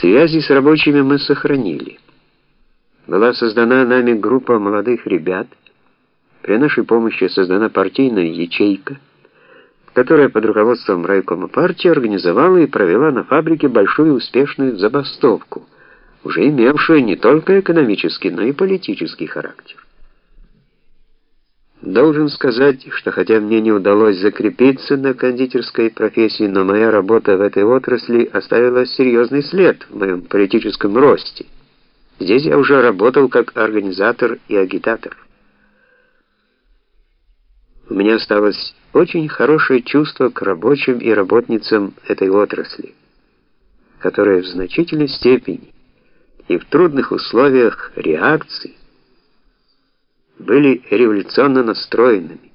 Связи с рабочими мы сохранили. Была создана нами группа молодых ребят, при нашей помощи создана партийная ячейка, которая под руководством райкома партии организовала и провела на фабрике большую успешную забастовку, уже имевшую не только экономический, но и политический характер. Должен сказать, что хотя мне не удалось закрепиться на кондитерской профессии, но моя работа в этой отрасли оставила серьезный след в моем политическом росте. Здесь я уже работал как организатор и агитатор. У меня осталось очень хорошее чувство к рабочим и работницам этой отрасли, которые в значительной степени и в трудных условиях реакции были революционно настроенными,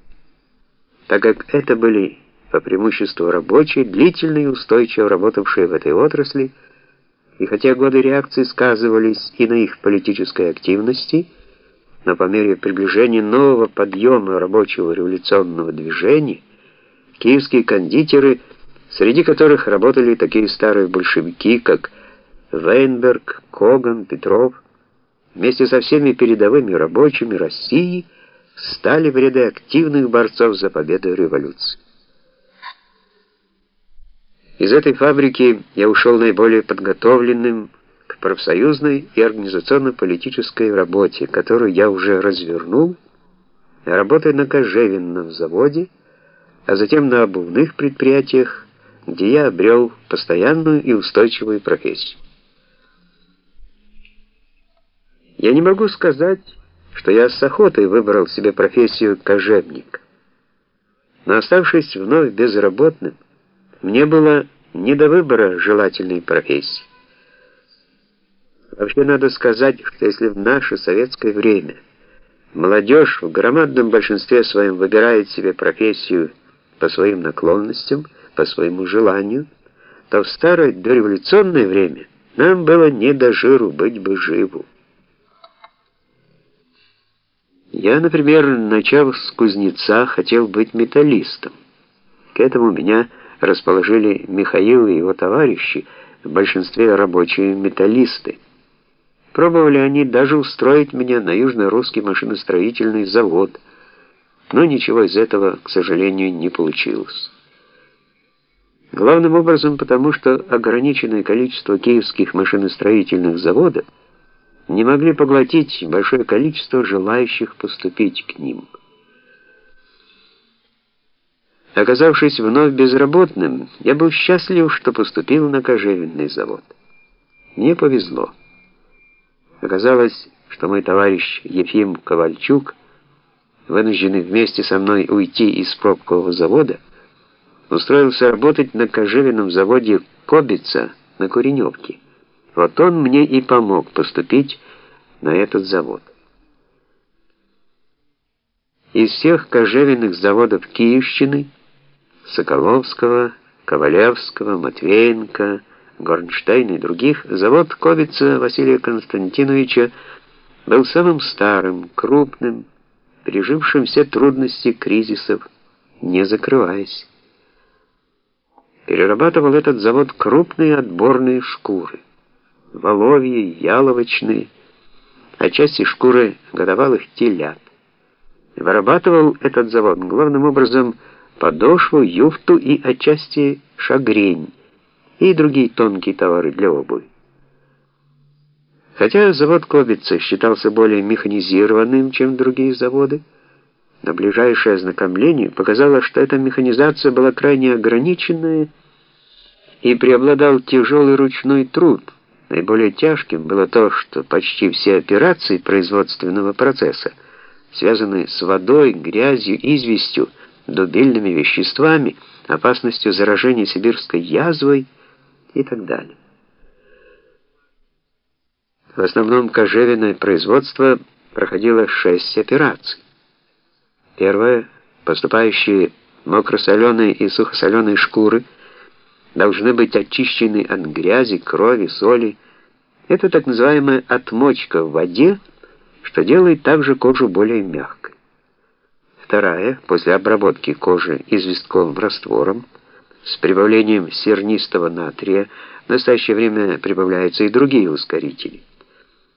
так как это были по преимуществу рабочие, длительно и устойчиво работавшие в этой отрасли, и хотя годы реакции сказывались и на их политической активности, но по мере приближения нового подъема рабочего революционного движения, киевские кондитеры, среди которых работали такие старые большевики, как Вейнберг, Коган, Петров, вместе со всеми передовыми рабочими России стали в ряды активных борцов за победу революции. Из этой фабрики я ушел наиболее подготовленным к профсоюзной и организационно-политической работе, которую я уже развернул, работая на кожевенном заводе, а затем на обувных предприятиях, где я обрел постоянную и устойчивую профессию. Я не могу сказать, что я с охотой выбрал себе профессию кожевник. Но оставшись вновь безработным, мне было не до выбора желательной профессии. Вообще надо сказать, что если в наше советское время молодежь в громадном большинстве своем выбирает себе профессию по своим наклонностям, по своему желанию, то в старое дореволюционное время нам было не до жиру быть бы живу. Я, например, начав с кузнеца, хотел быть металлистом. К этому меня расположили Михаил и его товарищи, в большинстве рабочие металлисты. Пробовали они даже устроить меня на южно-русский машиностроительный завод, но ничего из этого, к сожалению, не получилось. Главным образом потому, что ограниченное количество киевских машиностроительных заводов не могли поглотить большое количество желающих поступить к ним. Оказавшись вновь безработным, я был счастлив, что поступил на кожевенный завод. Мне повезло. Оказалось, что мой товарищ Ефим Ковальчук, вынужденный вместе со мной уйти из пробкового завода, устроился работать на кожевенном заводе Кобица на Куреневке. Вот он мне и помог поступить на этот завод. Из всех кожевенных заводов Киевщины, Соколовского, Ковалевского, Матвеенко, Горнштейна и других, завод Ковица Василия Константиновича был самым старым, крупным, пережившим все трудности кризисов, не закрываясь. Перерабатывал этот завод крупные отборные шкуры воловьи, яловочные, а части шкуры годовалых телят. Вырабатывал этот завод главным образом подошву, юфту и отчасти шагрень и другие тонкие товары для обуви. Хотя завод Кобица считался более механизированным, чем другие заводы, но ближайшее ознакомление показало, что эта механизация была крайне ограниченная и преобладал тяжелый ручной труд – Наиболее тяжким было то, что почти все операции производственного процесса, связанные с водой, грязью, известью, дубильными веществами, опасностью заражения сибирской язвой и так далее. В основном кожевенное производство проходило шесть операций. Первое поступающие мокросоленые и сухосоленые шкуры – должны быть очищены от грязи, крови, соли. Это так называемая отмочка в воде, что делает также кожу более мягкой. Вторая, после обработки кожи известковым раствором, С прибавлением сернистого натрия в настоящее время прибавляются и другие ускорители.